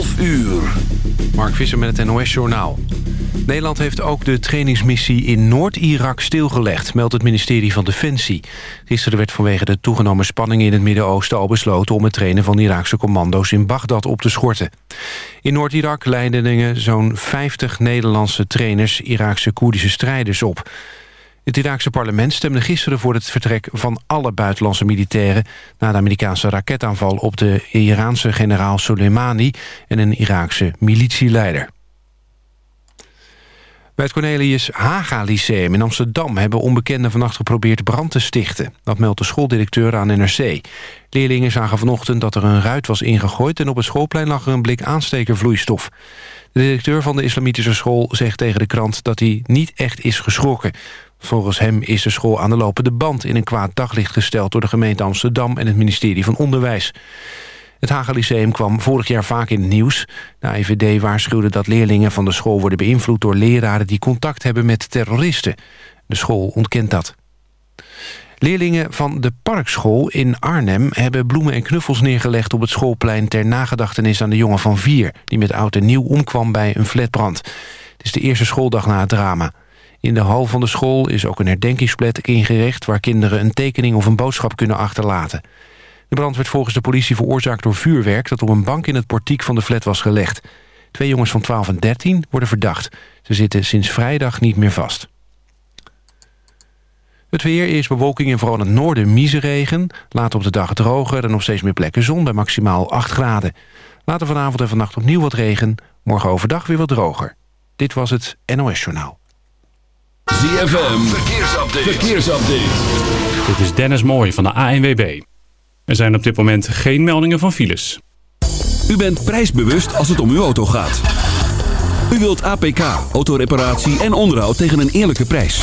11 uur. Mark Visser met het NOS-journaal. Nederland heeft ook de trainingsmissie in Noord-Irak stilgelegd... meldt het ministerie van Defensie. Gisteren werd vanwege de toegenomen spanningen in het Midden-Oosten... al besloten om het trainen van Iraakse commando's in Bagdad op te schorten. In Noord-Irak leiden zo'n 50 Nederlandse trainers... Iraakse Koerdische strijders op... Het Iraakse parlement stemde gisteren voor het vertrek van alle buitenlandse militairen... na de Amerikaanse raketaanval op de Iraanse generaal Soleimani... en een Iraakse militieleider. Bij het Cornelius Haga Lyceum in Amsterdam... hebben onbekenden vannacht geprobeerd brand te stichten. Dat meldt de schooldirecteur aan NRC. Leerlingen zagen vanochtend dat er een ruit was ingegooid... en op het schoolplein lag er een blik aanstekervloeistof. De directeur van de islamitische school zegt tegen de krant... dat hij niet echt is geschrokken. Volgens hem is de school aan de lopende band in een kwaad daglicht gesteld... door de gemeente Amsterdam en het ministerie van Onderwijs. Het Haga Lyceum kwam vorig jaar vaak in het nieuws. De IVD waarschuwde dat leerlingen van de school worden beïnvloed... door leraren die contact hebben met terroristen. De school ontkent dat. Leerlingen van de Parkschool in Arnhem hebben bloemen en knuffels neergelegd op het schoolplein ter nagedachtenis aan de jongen van vier... die met oud en nieuw omkwam bij een flatbrand. Het is de eerste schooldag na het drama. In de hal van de school is ook een herdenkingsplek ingericht... waar kinderen een tekening of een boodschap kunnen achterlaten. De brand werd volgens de politie veroorzaakt door vuurwerk... dat op een bank in het portiek van de flat was gelegd. Twee jongens van 12 en 13 worden verdacht. Ze zitten sinds vrijdag niet meer vast. Het weer is bewolking en vooral in het noorden miseregen. Later op de dag droger en op steeds meer plekken zon bij maximaal 8 graden. Later vanavond en vannacht opnieuw wat regen. Morgen overdag weer wat droger. Dit was het NOS Journaal. ZFM, verkeersupdate. verkeersupdate. Dit is Dennis Mooij van de ANWB. Er zijn op dit moment geen meldingen van files. U bent prijsbewust als het om uw auto gaat. U wilt APK, autoreparatie en onderhoud tegen een eerlijke prijs.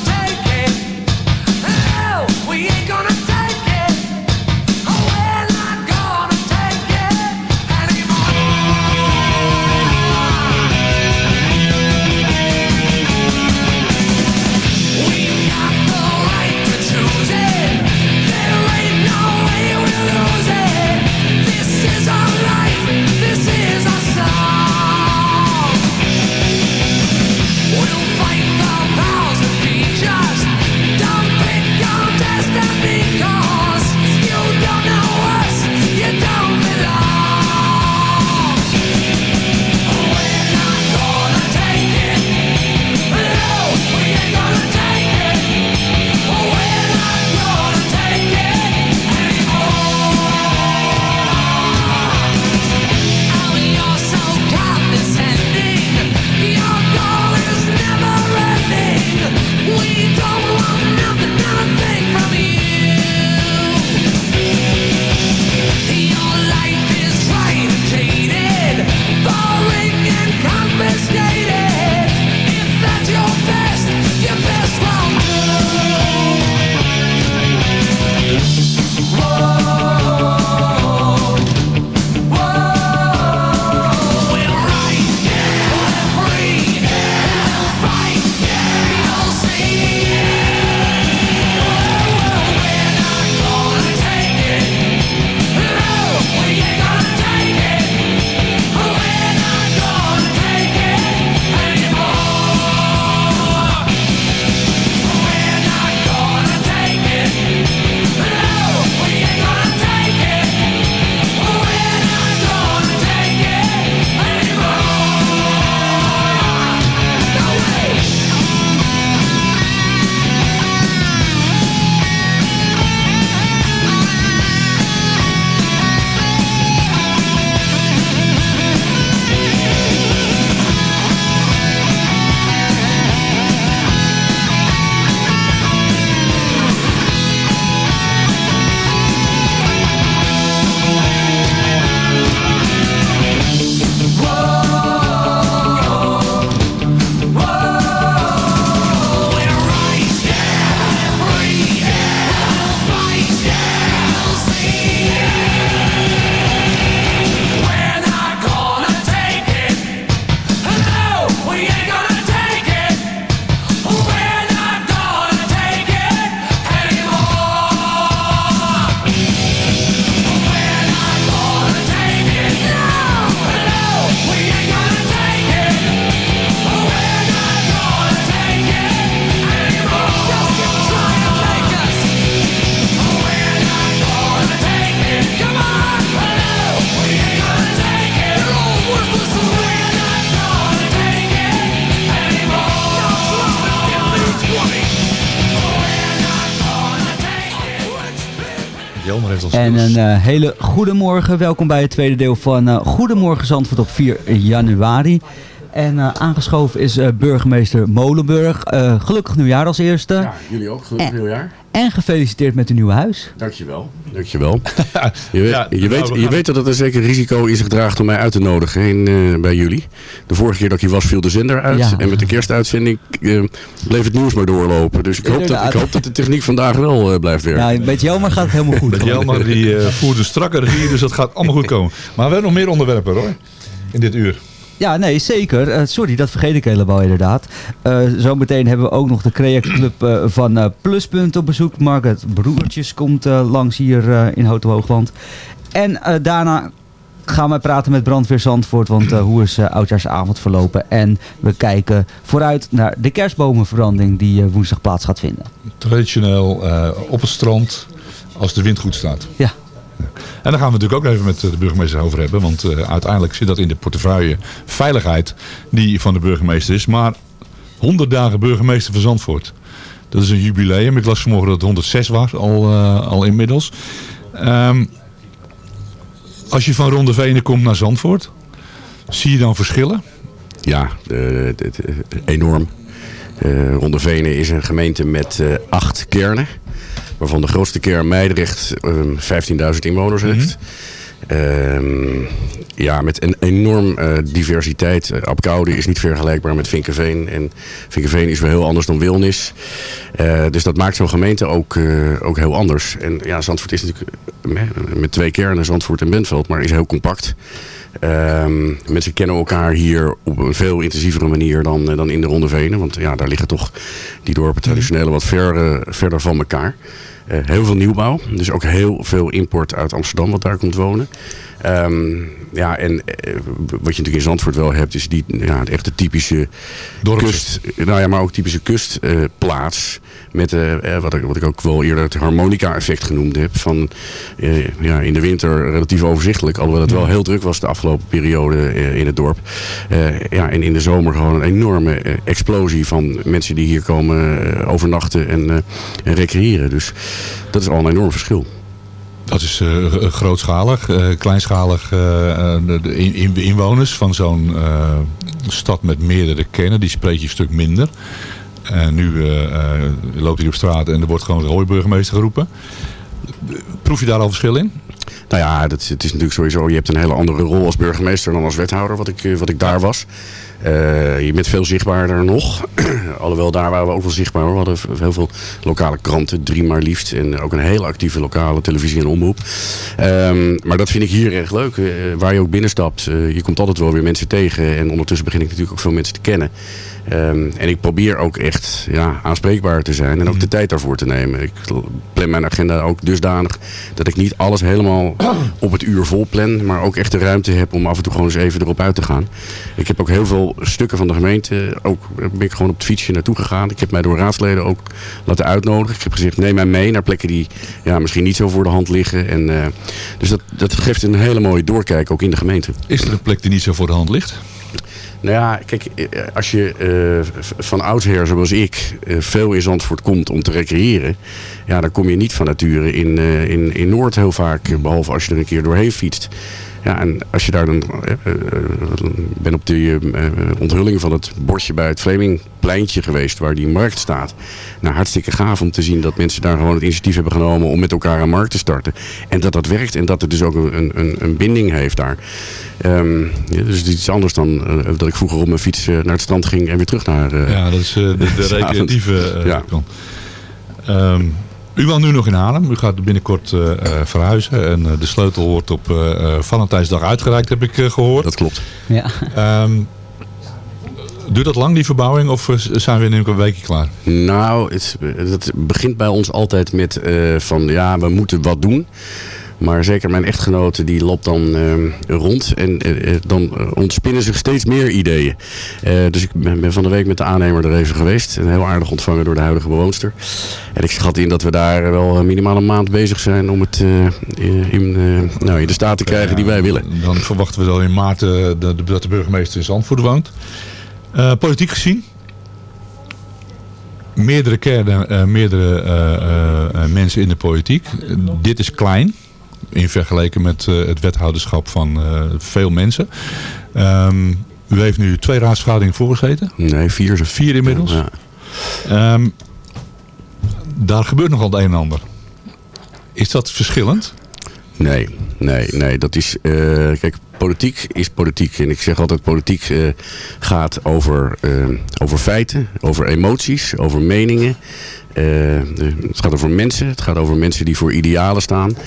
We ain't gonna En een eh, hele goede morgen. Welkom bij het tweede deel van eh, Goedemorgen Zandvoort op 4 januari. En eh, aangeschoven is eh, burgemeester Molenburg. Eh, gelukkig nieuwjaar als eerste. Ja, jullie ook. Gelukkig nieuwjaar. En gefeliciteerd met uw nieuwe huis. Dankjewel. Dankjewel. Je weet, Ja, je nou, weet, we je weet dat het een zeker risico in zich draagt om mij uit te nodigen eh, bij jullie. De vorige keer dat ik hier was viel de zender uit. Ja. En met de kerstuitzending eh, bleef het nieuws maar doorlopen. Dus ik hoop, dat, ik hoop dat de techniek vandaag wel eh, blijft werken. Ja, met Jelmer gaat het helemaal goed. Met Jelmer die eh, voert een strakke regie, dus dat gaat allemaal goed komen. Maar we hebben nog meer onderwerpen hoor. In dit uur. Ja, nee, zeker. Eh, sorry, dat vergeet ik helemaal inderdaad. Eh, zometeen hebben we ook nog de Crea Club eh, van Pluspunt op bezoek. Margaret Broertjes komt langs hier in Hotel Hoogland. En daarna gaan we praten met Brandweer Zandvoort. Want hoe is Oudjaarsavond verlopen? En we kijken vooruit naar de kerstbomenverbranding die woensdag plaats gaat vinden. Traditioneel op het strand als de wind goed staat. Ja. En daar gaan we natuurlijk ook even met eh, de burgemeester over hebben. Want eh, uiteindelijk zit dat in de portefeuille veiligheid die van de burgemeester is. Maar 100 dagen burgemeester van Zandvoort. Dat is een jubileum. Ik las vanmorgen dat het 106 was, al, eh, al inmiddels. Ehm, als je van Rondevenen komt naar Zandvoort, zie je dan verschillen? Ja, enorm. Eh Rondevenen is een gemeente met acht kernen. Waarvan de grootste kern Meidrecht eh, 15.000 inwoners heeft. Ehm, ja, met een enorm eh, diversiteit. Uh, Apkoude is niet vergelijkbaar met Vinkenveen. En Vinkenveen is wel heel anders dan Wilnis. Eh, dus dat maakt zo'n gemeente ook, eh, ook heel anders. En ja, Zandvoort is natuurlijk eh, met twee kernen, Zandvoort en Bentveld, maar is heel compact. Ehm, mensen kennen elkaar hier op een veel intensievere manier dan, eh, dan in de Ronde Venen. Want ja, daar liggen toch die dorpen traditionele wat ver, verder van elkaar. Eh, heel veel nieuwbouw. Dus ook heel veel import uit Amsterdam wat daar komt wonen. Ehm, ja, en eh, wat je natuurlijk in Zandvoort wel hebt, is die ja, de echte typische kust. Nou ja, maar ook typische kustplaats. Met eh, eh, wat, ik, wat ik ook wel eerder het harmonica-effect genoemd heb. Van eh, ja, in de winter relatief overzichtelijk. Alhoewel het wel heel druk was de afgelopen periode eh, in het dorp. Ja, en in de zomer gewoon een enorme explosie van mensen die hier komen overnachten en, en recreëren. Dus dat is al een enorm verschil. Dat is grootschalig, kleinschalig. de, in- in- inwoners van zo'n stad met meerdere kernen, die spreek je een stuk minder. En nu eh, eh, loopt hij op straat en er wordt gewoon de hooiburgemeester geroepen. Proef je daar al verschil in? Nou ja, dat, het is natuurlijk sowieso, je hebt een hele andere rol als burgemeester dan als wethouder, wat ik, eh, wat ik daar was. Je bent veel zichtbaarder nog. Alhoewel, daar waren we ook wel zichtbaar. We hadden heel veel lokale kranten, drie maar liefst. En ook een hele actieve lokale televisie en omroep. Ehm, maar dat vind ik hier erg leuk. waar je ook binnenstapt, je komt altijd wel weer mensen tegen. En ondertussen begin ik natuurlijk ook veel mensen te kennen. Ehm, en ik probeer ook echt ja, aanspreekbaar te zijn en ook de tijd daarvoor te nemen. Ik plan mijn agenda ook dusdanig dat ik niet alles helemaal op het uur vol plan, maar ook echt de ruimte heb om af en toe gewoon eens even erop uit te gaan. Ik heb ook heel veel stukken van de gemeente, ook ben ik gewoon op het fietsje naartoe gegaan. Ik heb mij door raadsleden ook laten uitnodigen. Ik heb gezegd, neem mij mee naar plekken die ja, misschien niet zo voor de hand liggen. En, eh, dus dat, dat geeft een hele mooie doorkijk ook in de gemeente. Is er een plek die niet zo voor de hand ligt? Nou ja, kijk, eh, als je eh, van oudsher zoals ik eh, veel in Zandvoort komt om te recreëren, ja, dan kom je niet van nature in, eh, in, in Noord heel vaak, eh, behalve als je er een keer doorheen fietst. Ja, en als je daar dan... eh, eh, Ik ben op de eh, onthulling van het bordje bij het Vlemingpleintje geweest, waar die markt staat. Nou, hartstikke gaaf om te zien dat mensen daar gewoon het initiatief hebben genomen om met elkaar een markt te starten. En dat dat werkt en dat het dus ook een, een, een binding heeft daar. Ehm, ja, dus het is iets anders dan eh, dat ik vroeger op mijn fiets eh, naar het strand ging en weer terug naar... eh, Ja, dat is eh, de, recreatieve eh, Ja. kant. Ehm, u woont nu nog in Haarlem. U gaat binnenkort eh, eh, verhuizen. En eh, de sleutel wordt op eh, eh, Valentijnsdag uitgereikt, heb ik eh, gehoord. Dat klopt. Ja. Ehm, duurt dat lang, die verbouwing? Of zijn we in een weekje klaar? Nou, het, het begint bij ons altijd met eh, van ja, we moeten wat doen. Maar zeker mijn echtgenote die loopt dan eh, rond en eh, eh, dan ontspinnen zich steeds meer ideeën. Eh, dus ik ben, van de week met de aannemer er even geweest. En heel aardig ontvangen door de huidige bewoonster. En ik schat in dat we daar wel minimaal een maand bezig zijn om het in, nou, in de staat te krijgen die wij willen. Dan verwachten we dan in maart de- de- dat de burgemeester in Zandvoort woont. Politiek gezien. Meerdere kernen, meerdere mensen in de politiek. Dit is klein. In vergeleken met eh, het wethouderschap van eh, veel mensen. Ehm, u heeft nu twee raadsvergaderingen voorgezeten? Nee, vier. Vier inmiddels? Ja. Ehm, daar gebeurt nogal het een en ander. Is dat verschillend? Nee, nee, nee. Dat is, eh, kijk, politiek is politiek. En ik zeg altijd, politiek gaat over, over feiten, over emoties, over meningen. Eh, het gaat over mensen. Het gaat over mensen die voor idealen staan.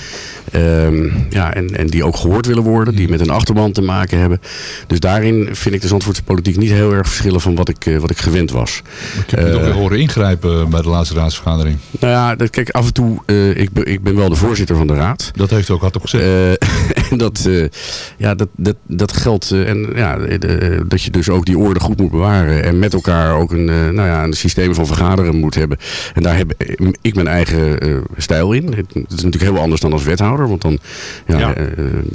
Ehm, ja, en, en die ook gehoord willen worden. Die met een achterban te maken hebben. Dus daarin vind ik de Zandvoortse politiek niet heel erg verschillen van wat ik, eh, wat ik gewend was. Ik heb toch Eh, weer horen ingrijpen bij de laatste raadsvergadering. nou ja, dat, kijk, af en toe, eh, ik, ben, ik ben wel de voorzitter van de raad. Dat heeft u ook hardop gezegd. Eh, en dat, eh, ja, dat, dat, dat geldt. eh, en ja, eh, dat je dus ook die orde goed moet bewaren. En met elkaar ook een, nou ja, een systeem van vergaderen moet hebben. En daar heb ik mijn eigen stijl in. Het, is natuurlijk heel anders dan als wethouder. Want dan ja,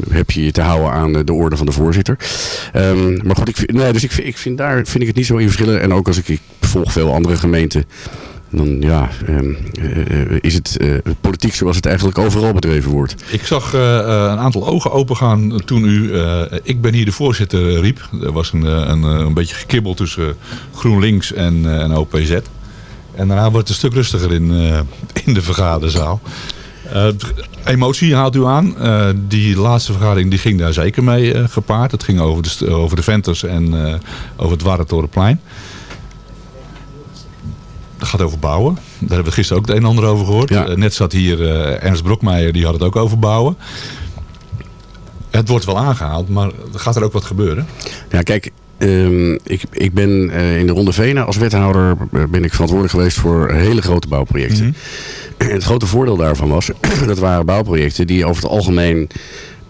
heb je je te houden aan de orde van de voorzitter. Ehm, maar goed, ik, nee, dus ik, ik vind daar vind ik het niet zo in verschillen. En ook als ik, ik volg veel andere gemeenten. Dan ja, ehm, eh, is het eh, politiek zoals het eigenlijk overal bedreven wordt. Ik zag eh, eh, een aantal ogen opengaan toen u eh, ik ben hier de voorzitter eh, riep. Er was een, eh, een, eh, een beetje gekibbel tussen GroenLinks en, eh, en OPZ. En daarna wordt het een stuk rustiger in, eh, in de vergaderzaal. Eh, emotie haalt u aan. Eh, die laatste vergadering die ging daar zeker mee eh, gepaard. Het ging over de, over de Venters en eh, over het Warentorenplein. Dat gaat over bouwen. Daar hebben we gisteren ook het een en ander over gehoord. Eh, net zat hier eh, Ernst Brokmeijer, die had het ook over bouwen. Het wordt wel aangehaald, maar gaat er ook wat gebeuren? Ja, kijk, ehm, ik, ik ben eh, in de Ronde Venen als wethouder ben ik verantwoordelijk geweest voor hele grote bouwprojecten. En het grote voordeel daarvan was, dat waren bouwprojecten die over het algemeen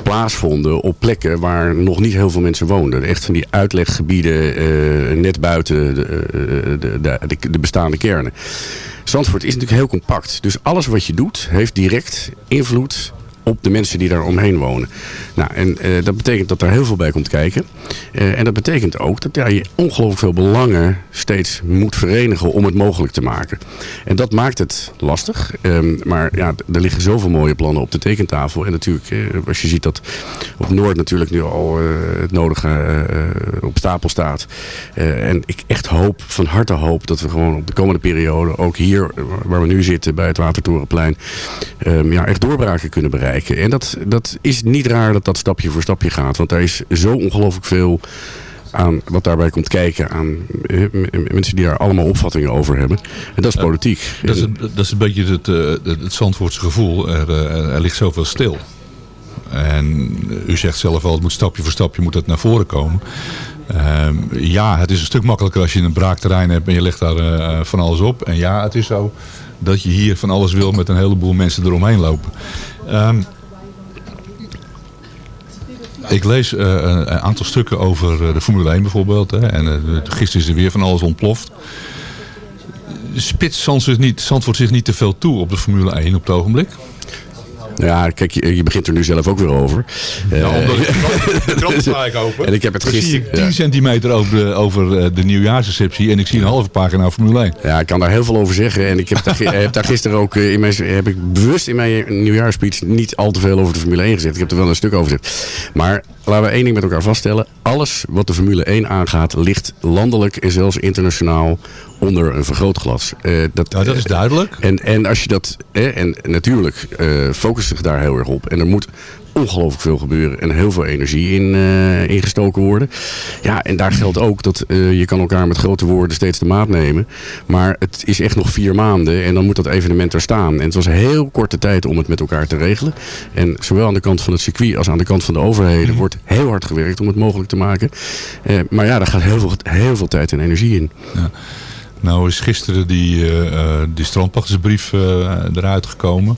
plaatsvonden op plekken waar nog niet heel veel mensen woonden. Echt van die uitleggebieden eh, net buiten de, eh, de, de, de, de bestaande kernen. Zandvoort is natuurlijk heel compact. Dus alles wat je doet heeft direct invloed op de mensen die daar omheen wonen. Nou, en eh, dat betekent dat daar heel veel bij komt kijken. Eh, en dat betekent ook dat ja, je ongelooflijk veel belangen steeds moet verenigen om het mogelijk te maken. En dat maakt het lastig. Ehm, maar ja, er liggen zoveel mooie plannen op de tekentafel. En natuurlijk, eh, als je ziet dat op Noord natuurlijk nu al het nodige op stapel staat. En ik echt hoop, van harte hoop, dat we gewoon op de komende periode, ook hier waar we nu zitten bij het Watertorenplein, ehm, ja, echt doorbraken kunnen bereiken. En dat, dat is niet raar dat dat stapje voor stapje gaat. Want daar is zo ongelooflijk veel aan wat daarbij komt kijken. Aan eh, mensen die daar allemaal opvattingen over hebben. En dat is politiek. Dat is, dat is een beetje het, eh, het, Zandvoortse gevoel. Er, eh, er ligt zoveel stil. En u zegt zelf al, het moet stapje voor stapje moet het naar voren komen. Ehm, ja, het is een stuk makkelijker als je een braakterrein hebt en je legt daar van alles op. En ja, het is zo dat je hier van alles wil met een heleboel mensen eromheen lopen. Ehm, ik lees eh, een aantal stukken over eh, de Formule 1 bijvoorbeeld. Hè, en eh, gisteren is er weer van alles ontploft. Niet, Zandvoort zich niet te veel toe op de Formule 1 op het ogenblik? Ja, kijk, je, je begint er nu zelf ook weer over. Eh, omdat ik krant sla ik open. En ik heb het Dan zie gisteren... ik 10 centimeter over, de, over eh, de nieuwjaarsreceptie en ik zie een halve pagina Formule 1. Ja, ik kan daar heel veel over zeggen. En ik heb daar, gi- heb daar gisteren ook eh, in mijn, heb ik bewust in mijn nieuwjaarspeech niet al te veel over de Formule 1 gezet. Ik heb er wel een stuk over gezet. Maar laten we één ding met elkaar vaststellen. Alles wat de Formule 1 aangaat, ligt landelijk en zelfs internationaal onder een vergrootglas. Eh, dat, dat is duidelijk. En, en als je dat, eh, en natuurlijk eh focust zich daar heel erg op. En er moet ongelooflijk veel gebeuren en heel veel energie in, eh, ingestoken worden. Ja, en daar geldt ook dat eh, je kan elkaar met grote woorden steeds de maat nemen. Maar het is echt nog vier maanden en dan moet dat evenement er staan. En het was een heel korte tijd om het met elkaar te regelen. En zowel aan de kant van het circuit als aan de kant van de overheden wordt heel hard gewerkt om het mogelijk te maken. Eh, maar ja, daar gaat heel veel, heel veel tijd en energie in. Ja. Nou is gisteren die, eh, eh, die strandpachtersbrief eh, eruit gekomen.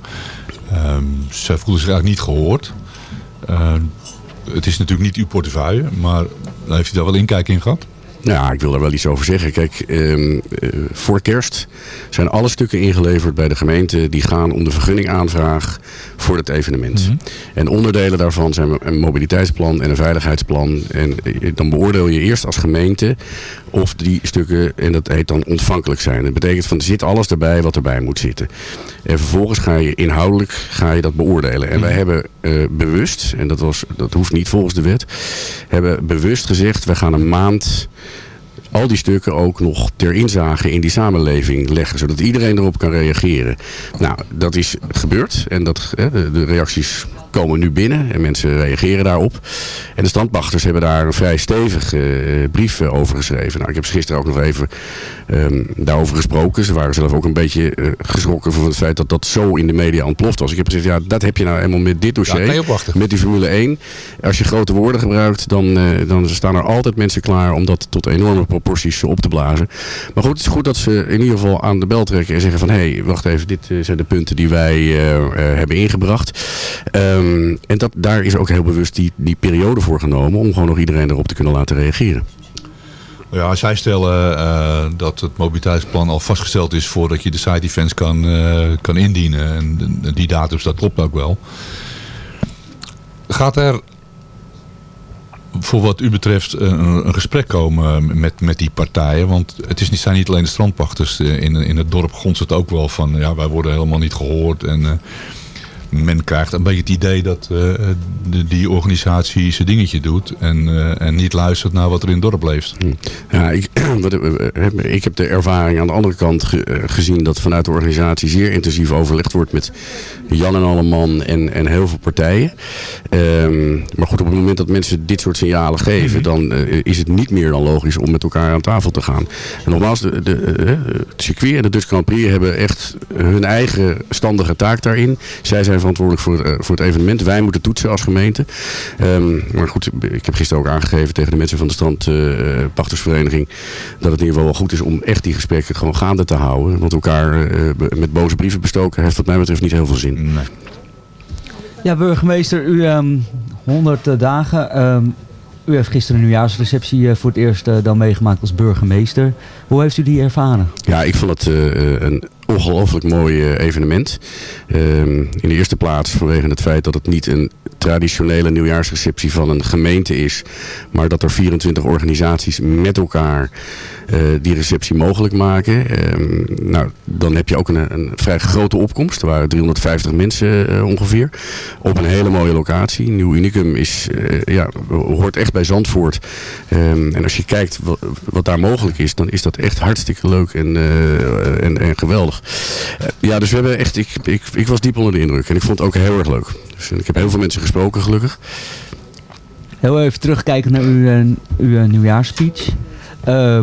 Ehm, zij voelden zich eigenlijk niet gehoord. Ehm, het is natuurlijk niet uw portefeuille, maar heeft u daar wel inkijk in gehad? Ja, ik wil er wel iets over zeggen. Kijk, ehm, eh, voor kerst zijn alle stukken ingeleverd bij de gemeente die gaan om de vergunningaanvraag voor het evenement. Mhm. En onderdelen daarvan zijn een mobiliteitsplan en een veiligheidsplan. En eh, dan beoordeel je eerst als gemeente of die stukken, en dat heet dan ontvankelijk zijn. Dat betekent van er zit alles erbij wat erbij moet zitten. En vervolgens ga je inhoudelijk ga je dat beoordelen. En wij hebben eh, bewust, en dat, was, dat hoeft niet volgens de wet, hebben bewust gezegd, wij gaan een maand al die stukken ook nog ter inzage in die samenleving leggen. Zodat iedereen erop kan reageren. Nou, dat is gebeurd. En dat, de reacties komen nu binnen. En mensen reageren daarop. En de standpachters hebben daar een vrij stevige eh, brief over geschreven. Nou, ik heb ze gisteren ook nog even ehm, daarover gesproken. Ze waren zelf ook een beetje eh, geschrokken van het feit dat dat zo in de media ontploft was. Ik heb gezegd, ja, dat heb je nou helemaal met dit dossier. Ja. Met die Formule 1. Als je grote woorden gebruikt, dan, eh, dan staan er altijd mensen klaar om dat tot enorme proporties op te blazen. Maar goed, het is goed dat ze in ieder geval aan de bel trekken en zeggen van... hé, hey, wacht even, dit zijn de punten die wij hebben ingebracht. Ehm, en dat, daar is ook heel bewust die, die periode voor genomen... om gewoon nog iedereen erop te kunnen laten reageren. Ja, zij stellen eh, dat het mobiliteitsplan al vastgesteld is voordat je de side events kan, eh, kan indienen. En die datums, dat klopt ook wel. Gaat er voor wat u betreft een, een gesprek komen met, met die partijen? Want het is niet, zijn niet alleen de strandpachters. eh, In, in het dorp gonst het ook wel van, ja, wij worden helemaal niet gehoord. En eh, men krijgt een beetje het idee dat eh, de, die organisatie zijn dingetje doet. En, eh, en niet luistert naar wat er in het dorp leeft. Ja, ik, ik heb de ervaring aan de andere kant ge- eh, gezien dat vanuit de organisatie zeer intensief overlegd wordt met Jan en Alleman en, en heel veel partijen. Ehm, maar goed, op het moment dat mensen dit soort signalen geven, dan eh, is het niet meer dan logisch om met elkaar aan tafel te gaan. En nogmaals, de, de, eh, het circuit en de Dutch Grand Prix hebben echt hun eigen standige taak daarin. Zij zijn verantwoordelijk voor, eh, voor het evenement. Wij moeten toetsen als gemeente. Ehm, maar goed, ik heb gisteren ook aangegeven tegen de mensen van de strandpachtersvereniging dat het in ieder geval wel goed is om echt die gesprekken gewoon gaande te houden. Want elkaar eh, met boze brieven bestoken heeft wat mij betreft niet heel veel zin. Ja, burgemeester, u ehm 100 eh, dagen. ehm, u heeft gisteren een nieuwjaarsreceptie eh, voor het eerst dan meegemaakt als burgemeester. Hoe heeft u die ervaren? Ja, ik vond het eh, een ongelooflijk mooi eh, evenement. Ehm, in de eerste plaats vanwege het feit dat het niet een traditionele nieuwjaarsreceptie van een gemeente is. Maar dat er 24 organisaties met elkaar eh, die receptie mogelijk maken. Ehm, nou, dan heb je ook een, een vrij grote opkomst. Er waren 350 mensen eh, ongeveer. Op een hele mooie locatie. Nieuw Unicum is, ja, hoort echt bij Zandvoort. Ehm, en als je kijkt wat, daar mogelijk is, dan is dat echt hartstikke leuk en, en, en geweldig. Eh, ja, dus we hebben echt, ik, ik, ik was diep onder de indruk. En ik vond het ook heel erg leuk. Dus ik heb heel veel mensen gesproken, gelukkig. Heel even terugkijken naar uw, eh, uw eh, nieuwjaarspeech. Eh,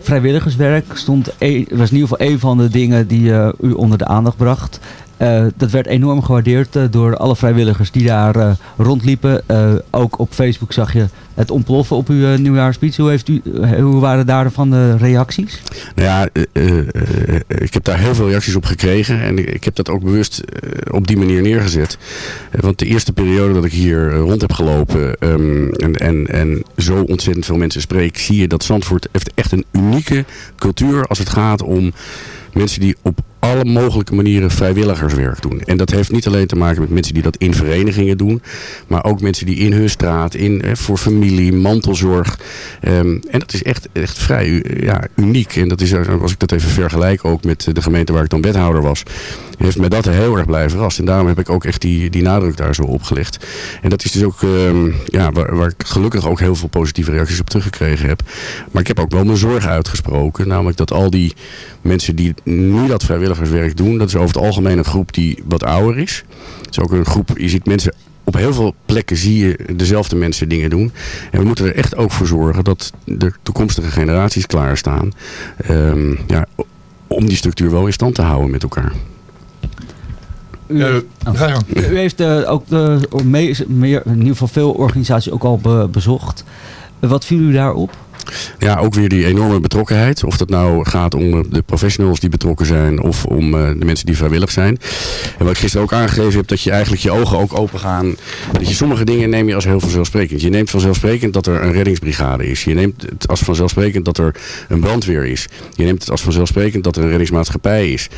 vrijwilligerswerk stond e- was in ieder geval een van de dingen die u onder de aandacht bracht. Eh, dat werd enorm gewaardeerd eh, door alle vrijwilligers die daar eh, rondliepen. Ook op Facebook zag je het ontploffen op uw nieuwjaarspeech. Hoe, heeft hoe waren daarvan de reacties? Nou ja, ik heb daar heel veel reacties op gekregen. En ik, heb dat ook bewust op die manier neergezet. Want de eerste periode dat ik hier rond heb gelopen ehm, en, en, en zo ontzettend veel mensen spreek, zie je dat Zandvoort heeft echt een unieke cultuur als het gaat om mensen die op alle mogelijke manieren vrijwilligerswerk doen. En dat heeft niet alleen te maken met mensen die dat in verenigingen doen, maar ook mensen die in hun straat, in, eh, voor familie, mantelzorg. Ehm, en dat is echt, echt vrij u- ja, uniek. En dat is, eh, als ik dat even vergelijk ook met de gemeente waar ik dan wethouder was, heeft mij dat heel erg blij verrast. En daarom heb ik ook echt die, die nadruk daar zo op gelegd. En dat is dus ook ehm, ja, waar, waar ik gelukkig ook heel veel positieve reacties op teruggekregen heb. Maar ik heb ook wel mijn zorg uitgesproken. Namelijk dat al die mensen die nu dat vrijwilligerswerk doen, dat is over het algemeen een groep die wat ouder is. Het is ook een groep, je ziet mensen op heel veel plekken zie je dezelfde mensen dingen doen. En we moeten er echt ook voor zorgen dat de toekomstige generaties klaarstaan. ehm ja, om die structuur wel in stand te houden met elkaar. U, oh. u heeft eh, ook de, me- meer, in ieder geval veel organisaties ook al be- bezocht. Wat viel u daarop? Ja, ook weer die enorme betrokkenheid. Of dat nou gaat om eh, de professionals die betrokken zijn of om eh, de mensen die vrijwillig zijn. En wat ik gisteren ook aangegeven heb, dat je eigenlijk je ogen ook open gaan. Dat je sommige dingen neem je als heel vanzelfsprekend. Je neemt vanzelfsprekend dat er een reddingsbrigade is. Je neemt het als vanzelfsprekend dat er een brandweer is. Je neemt het als vanzelfsprekend dat er een reddingsmaatschappij is.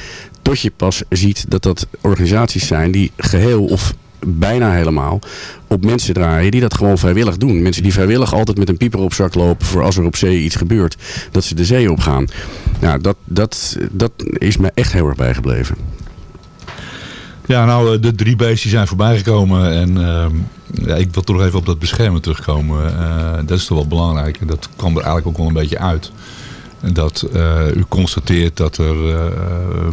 Tot je pas ziet dat dat organisaties zijn die geheel of bijna helemaal op mensen draaien die dat gewoon vrijwillig doen. Mensen die vrijwillig altijd met een pieper op zak lopen voor als er op zee iets gebeurt, dat ze de zee op gaan. Nou, dat, dat, dat is me echt heel erg bijgebleven. Ja, nou, eh, de drie beesten zijn voorbijgekomen. En ehm, ja, ik wil toch even op dat beschermen terugkomen. Eh, dat is toch wel belangrijk. En dat kwam er eigenlijk ook wel een beetje uit. En Dat eh, u constateert dat er eh,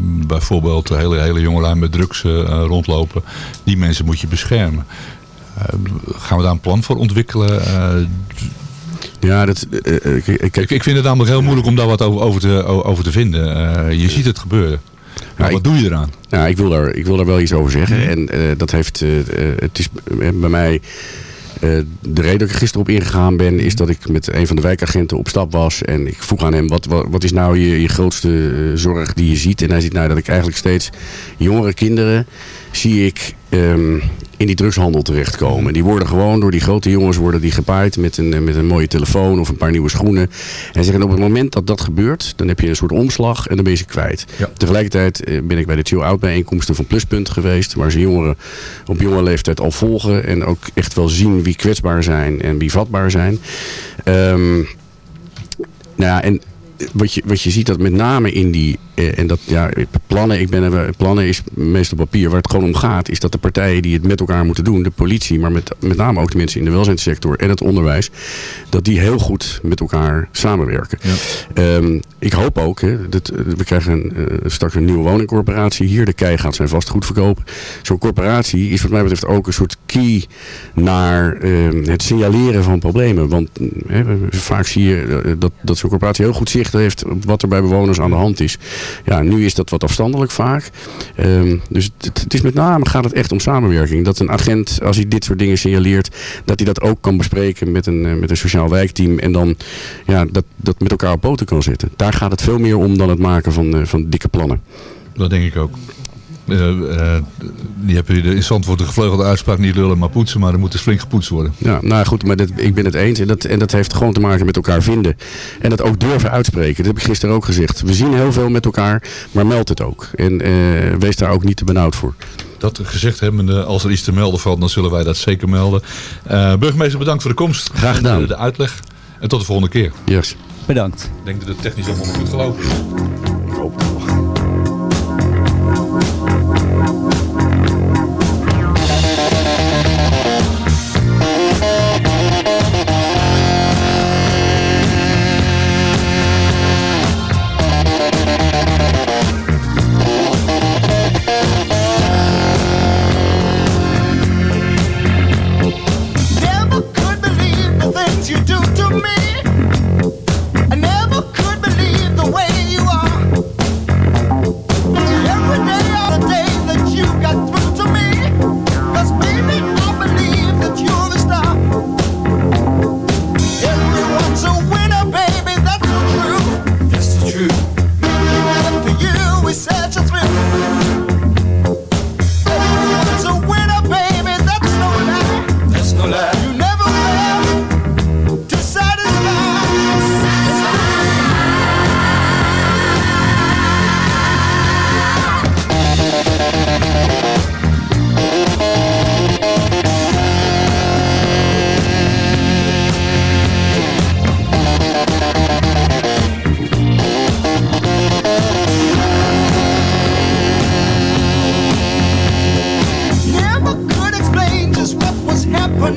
bijvoorbeeld hele, hele jongelui met drugs eh, rondlopen. Die mensen moet je beschermen. Gaan we daar een plan voor ontwikkelen? Ja, dat, ik, ik, ik, ik vind het namelijk heel moeilijk om daar wat over, over, te, over te vinden. Je ziet het gebeuren. Maar wat doe je eraan? Ja, ik wil daar, ik wil daar wel iets over zeggen. En eh, dat heeft, het is bij mij, de reden dat ik er gisteren op ingegaan ben, is dat ik met een van de wijkagenten op stap was. En ik vroeg aan hem, wat, wat, wat is nou je, je grootste eh, zorg die je ziet? En hij ziet nou dat ik eigenlijk steeds jongere kinderen zie ik ehm, in die drugshandel terechtkomen. Die worden gewoon door die grote jongens worden die gepaaid met een, eh, met een mooie telefoon of een paar nieuwe schoenen. En zeggen op het moment dat dat gebeurt, dan heb je een soort omslag en dan ben je ze kwijt. Tegelijkertijd eh, ben ik bij de chill-out bijeenkomsten van Pluspunt geweest, waar ze jongeren op jonge leeftijd al volgen en ook echt wel zien wie kwetsbaar zijn en wie vatbaar zijn. Ehm, nou ja, en wat je, wat je ziet dat met name in die, eh, en dat ja, plannen, ik ben, er- plannen is meestal papier, waar het gewoon om gaat, is dat de partijen die het met elkaar moeten doen, de politie, maar met, met name ook de mensen in de welzijnssector en het onderwijs, dat die heel goed met elkaar samenwerken. Ehm, ik hoop ook, hè, dat, eh, we krijgen een, eh, straks een nieuwe woningcorporatie hier, de KEI gaat zijn vastgoed verkopen. Zo'n corporatie is wat mij betreft ook een soort key naar ehm, het signaleren van problemen. Want vaak zie je dat, dat zo'n corporatie heel goed zicht heeft wat er bij bewoners aan de hand is. Ja, nu is dat wat afstandelijk vaak. Ehm, dus het, het is met name gaat het echt om samenwerking. Dat een agent, als hij dit soort dingen signaleert, dat hij dat ook kan bespreken met een, eh, met een sociaal wijkteam. En dan ja, dat, dat met elkaar op poten kan zetten. Daar gaat het veel meer om dan het maken van, eh, van dikke plannen. Dat denk ik ook. Eh, eh, je hebt hier de in Zandvoort de gevleugelde uitspraak niet lullen maar poetsen, maar er moet dus flink gepoetst worden. Ja, nou goed, maar dit, ik ben het eens. En dat, en dat heeft gewoon te maken met elkaar vinden. En dat ook durven uitspreken. Dat heb ik gisteren ook gezegd. We zien heel veel met elkaar, maar meld het ook. En eh, wees daar ook niet te benauwd voor. Dat gezegd hebbende, als er iets te melden valt, dan zullen wij dat zeker melden. Eh, burgemeester, bedankt voor de komst. Graag gedaan. En, eh, de uitleg. En tot de volgende keer. Yes. Bedankt. Ik denk dat het technisch allemaal goed gelopen is.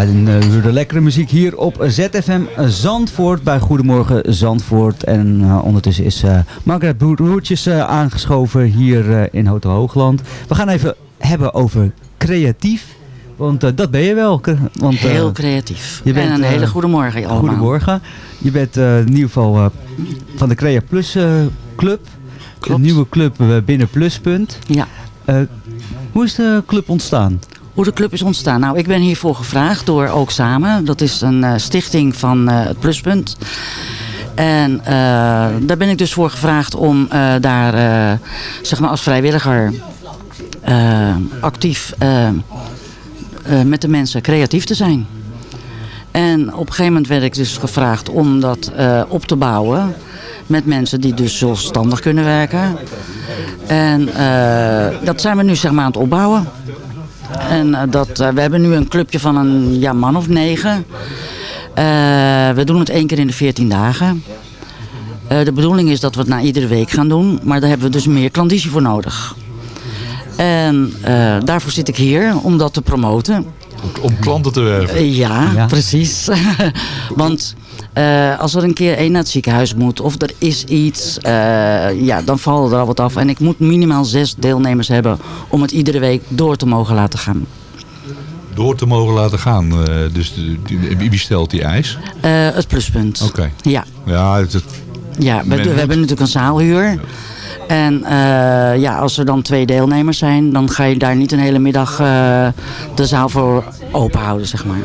Ja, en, eh, de lekkere muziek hier op ZFM Zandvoort bij Goedemorgen Zandvoort. En eh, ondertussen is eh Margaret Broertjes aangeschoven hier in Hotel Hoogland. We gaan even hebben over creatief. Want dat ben je wel. Want, Heel creatief. je bent, en een hele goede morgen allemaal. Goedemorgen. Je bent in ieder geval van de Crea Plus Club. Klopt. Een nieuwe club binnen Pluspunt. Ja. Hoe is de club ontstaan? Hoe de club is ontstaan? Nou, ik ben hiervoor gevraagd door Ook Samen. Dat is een eh, stichting van eh, het Pluspunt. En eh, daar ben ik dus voor gevraagd om daar zeg maar als vrijwilliger actief met de mensen creatief te zijn. En op een gegeven moment werd ik dus gevraagd om dat op te bouwen met mensen die dus zelfstandig kunnen werken. En dat zijn we nu zeg maar aan het opbouwen. En eh, dat, eh, we hebben nu een clubje van een ja, man of negen. Eh, we doen het één keer in de 14 dagen. Eh, de bedoeling is dat we het na iedere week gaan doen. Maar daar hebben we dus meer klandizie voor nodig. En eh, daarvoor zit ik hier, om dat te promoten. Om klanten te werven. Ja, precies. Want eh, als er een keer één naar het ziekenhuis moet of er is iets, eh, ja, dan vallen er al wat af. En ik moet minimaal zes deelnemers hebben om het iedere week door te mogen laten gaan. Door te mogen laten gaan. eh, dus wie stelt die eis? Het pluspunt. Oké. Ja. Ja, het, het- Ja, we, we hebben natuurlijk een zaalhuur. En ja, als er dan twee deelnemers zijn, dan ga je daar niet een hele middag de zaal voor open houden, zeg maar.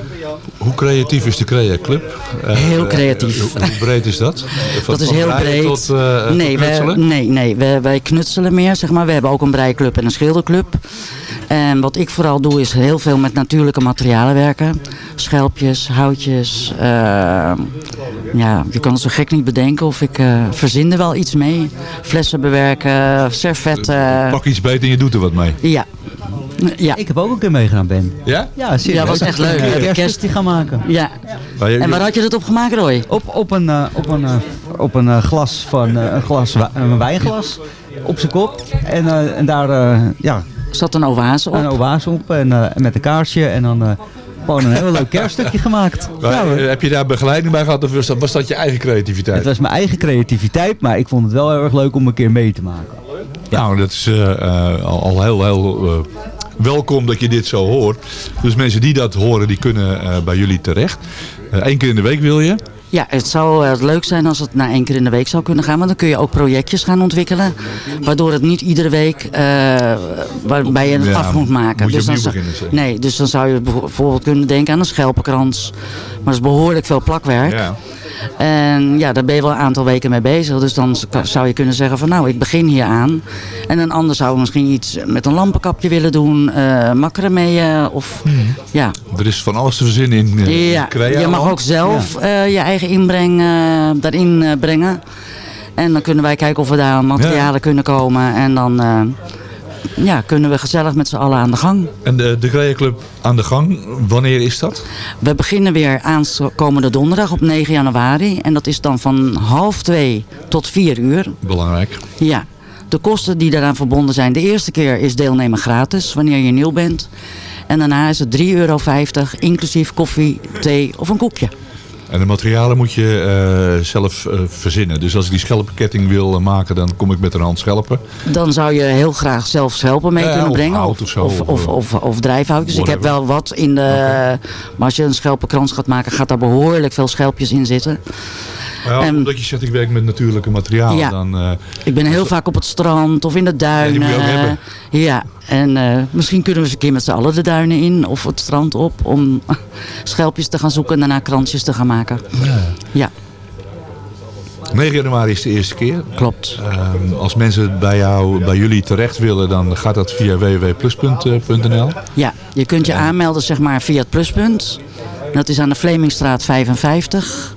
hoe creatief is de Crea Club? Eh, Heel eh, creatief. hoe, hoe breed is dat? Van- dat is heel breed. Tot, tot nee, wij, knutselen? nee, nee wij, wij knutselen meer, zeg maar. We hebben ook een breiklub en een schilderclub. En wat ik vooral doe is heel veel met natuurlijke materialen werken. Schelpjes, houtjes. ja, je kan het zo gek niet bedenken of ik eh verzin er wel iets mee. Flessen bewerken, servetten. Pak iets beter en je doet er wat mee. Ja. Ja. Ik heb ook een keer meegedaan, Ben. Ja? Ja, serieus. Ja, was echt leuk. Een Heb je kerststukje gaan maken. Ja. En waar had je dat op gemaakt, Roy? Op, op een, eh, op een, eh, op een eh, glas van een, glas een wijnglas op zijn kop. En, eh, en daar eh, ja, zat een oase op. Een oase op en, eh, met een kaarsje. En dan eh, gewoon een heel leuk kerststukje gemaakt. Maar, Ja, heb je daar begeleiding bij gehad of was dat, was dat je eigen creativiteit? het was mijn eigen creativiteit, maar ik vond het wel heel erg leuk om een keer mee te maken. Nou, dat is eh, eh, al, heel, heel welkom dat je dit zo hoort. Dus mensen die dat horen, die kunnen eh, bij jullie terecht. Eén keer in de week wil je. Ja, het zou eh, leuk zijn als het na één keer in de week zou kunnen gaan. Want dan kun je ook projectjes gaan ontwikkelen. Waardoor het niet iedere week eh, waarbij je het Ja, af moet maken. moet je dus dan beginnen. Nee, dus dan zou je bijvoorbeeld kunnen denken aan een schelpenkrans. Maar dat is behoorlijk veel plakwerk. Ja. En ja, daar ben je wel een aantal weken mee bezig. Dus dan zou je kunnen zeggen van nou, ik begin hier aan. En een ander zou misschien iets met een lampenkapje willen doen. eh macramee of ja. Er is van alles te verzinnen in eh Ja, Crea je mag ook zelf eh, je eigen inbreng eh, daarin eh, brengen. En dan kunnen wij kijken of we daar aan materialen kunnen komen. En dan eh, ja, kunnen we gezellig met z'n allen aan de gang. En de, de Club aan de gang, wanneer is dat? We beginnen weer aankomende donderdag op 9 januari. En dat is dan van half twee tot vier uur. Belangrijk. Ja, de kosten die daaraan verbonden zijn. De eerste keer is deelnemen gratis, wanneer je nieuw bent. En daarna is het 3,50 euro, inclusief koffie, thee of een koekje. En de materialen moet je eh, zelf eh, verzinnen. Dus als ik die schelpenketting wil eh, maken, dan kom ik met een hand schelpen. Dan zou je heel graag zelf schelpen mee kunnen brengen. of zo, Of, of, of, of, drijfhoutjes. Ik heb wel wat in de... Maar als je een schelpenkrans gaat maken, gaat daar behoorlijk veel schelpjes in zitten. Ja, En- omdat je zegt, ik werk met natuurlijke materialen. Ja. Dan, eh, Ik ben heel vaak op het strand of in de duinen. Ja, die moet je ook hebben. Ja, en eh, misschien kunnen we eens een keer met z'n allen de duinen in of het strand op om schelpjes te gaan zoeken en daarna kransjes te gaan maken. Ja, 9 januari is de eerste keer. klopt. Ehm, als mensen bij jou, bij jullie terecht willen, dan gaat dat via www.plus.nl. Ja, je kunt je aanmelden zeg maar via het pluspunt. Dat is aan de Vlemingstraat 55.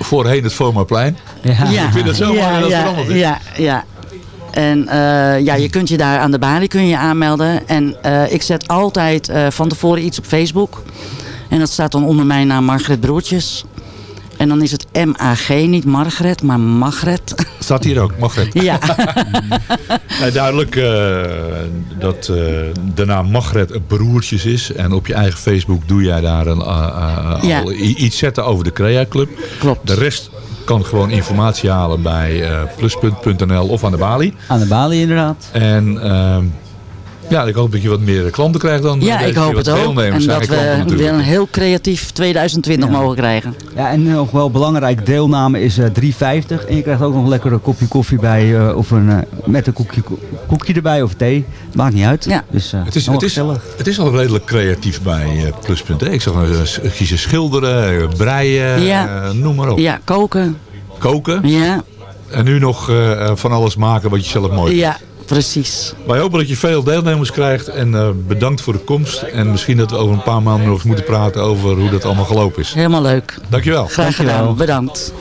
Voorheen het Fomaplein. Ja. Ik vind het zo mooi dat het ja, veranderd is. ja, ja. En eh, ja, je kunt je daar aan de balie kun je je aanmelden. En eh, ik zet altijd eh, van tevoren iets op Facebook. En dat staat dan onder mijn naam Margret Broertjes. En dan is het M-A-G, niet Margaret, maar Magret. Staat hier ook, Magret. Ja. Nee, duidelijk eh, dat eh, de naam Magret broertjes is. En op je eigen Facebook doe jij daar een, eh, Ja. al i- iets zetten over de Crea Club. Klopt. De rest kan gewoon informatie halen bij eh, pluspunt.nl of aan de balie. Aan de balie inderdaad. En ehm, ja, ik hoop dat je wat meer klanten krijgt dan Ja, deze ik hoop het ook. deelnemers En zijn dat we weer een heel creatief 2020 mogen krijgen. Ja, en nog wel belangrijk, deelname is eh 3,50. En je krijgt ook nog lekker een kopje koffie bij, eh, of een, eh, met een koekje, koekje erbij of thee. Maakt niet uit. Ja. Dus, eh, Het is, het, is, het is al redelijk creatief bij eh, Pluspunt. Hè? Ik zag uh, kiezen schilderen, eh, breien, Ja. eh, noem maar op. Ja, koken. Koken. Ja, En nu nog eh, eh, van alles maken wat je zelf mooi vindt. ja precies. Wij hopen dat je veel deelnemers krijgt. En eh, bedankt voor de komst. En misschien dat we over een paar maanden nog eens moeten praten over hoe dat allemaal gelopen is. Helemaal leuk. Dankjewel. Graag gedaan. Bedankt.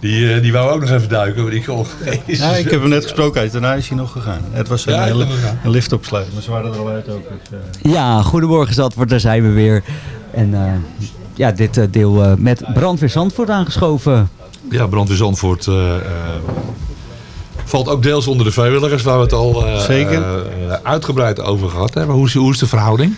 Die, eh, die wou ook nog even duiken. Maar die kon Ja, ik heb hem net gesproken uit. Daarna is hij nog gegaan. Het was een, Ja, hele, een liftopsluit, maar ze waren er al uit ook. Dus, eh. Ja, goedemorgen Zandvoort, daar zijn we weer. En eh, ja, dit deel eh, met Brandweer Zandvoort aangeschoven. Ja, Brandweer Zandvoort eh, eh, valt ook deels onder de vrijwilligers, waar we het al eh, Zeker. uitgebreid over gehad hebben. Hoe is, hoe is de verhouding?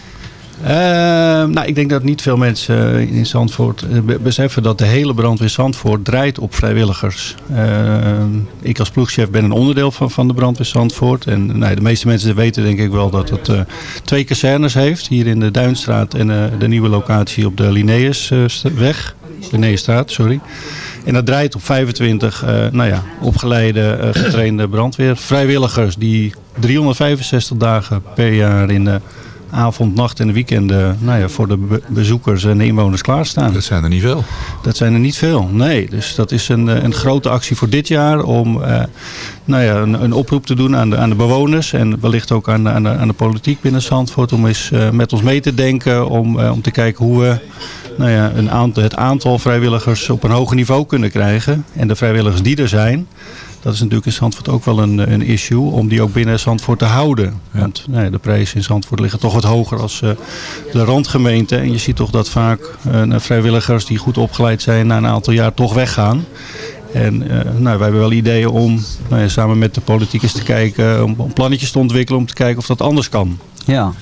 Ehm, nou, ik denk dat niet veel mensen eh, in Zandvoort eh, be- beseffen dat de hele brandweer Zandvoort draait op vrijwilligers. Ehm, ik als ploegchef ben een onderdeel van, van de brandweer Zandvoort. En nou, de meeste mensen weten denk ik wel dat het eh, twee kazernes heeft. Hier in de Duinstraat en de nieuwe locatie op de Linnaeusweg. Linnaeusstraat, sorry. En dat draait op 25 eh, nou ja, opgeleide, getrainde brandweer. Vrijwilligers die 365 dagen per jaar in de avond, nacht en de weekenden nou ja, voor de be- bezoekers en de inwoners klaarstaan. Dat zijn er niet veel. Dat zijn er niet veel, nee. Dus dat is een, eh, een grote actie voor dit jaar om eh, nou ja, een, een oproep te doen aan de, aan de bewoners en wellicht ook aan de, aan de, aan de politiek binnen Zandvoort om eens eh, met ons mee te denken om, eh, om te kijken hoe we nou ja, een aantal, het aantal vrijwilligers op een hoger niveau kunnen krijgen. En de vrijwilligers die er zijn, dat is natuurlijk in Zandvoort ook wel een, een issue om die ook binnen Zandvoort te houden. Want nou de prijzen in Zandvoort liggen toch wat hoger als eh, de randgemeente. En je ziet toch dat vaak eh, vrijwilligers die goed opgeleid zijn na een aantal jaar toch weggaan. En eh, nou, wij hebben wel ideeën om nou ja, samen met de politiek eens te kijken, om, om plannetjes te ontwikkelen om te kijken of dat anders kan. Ja.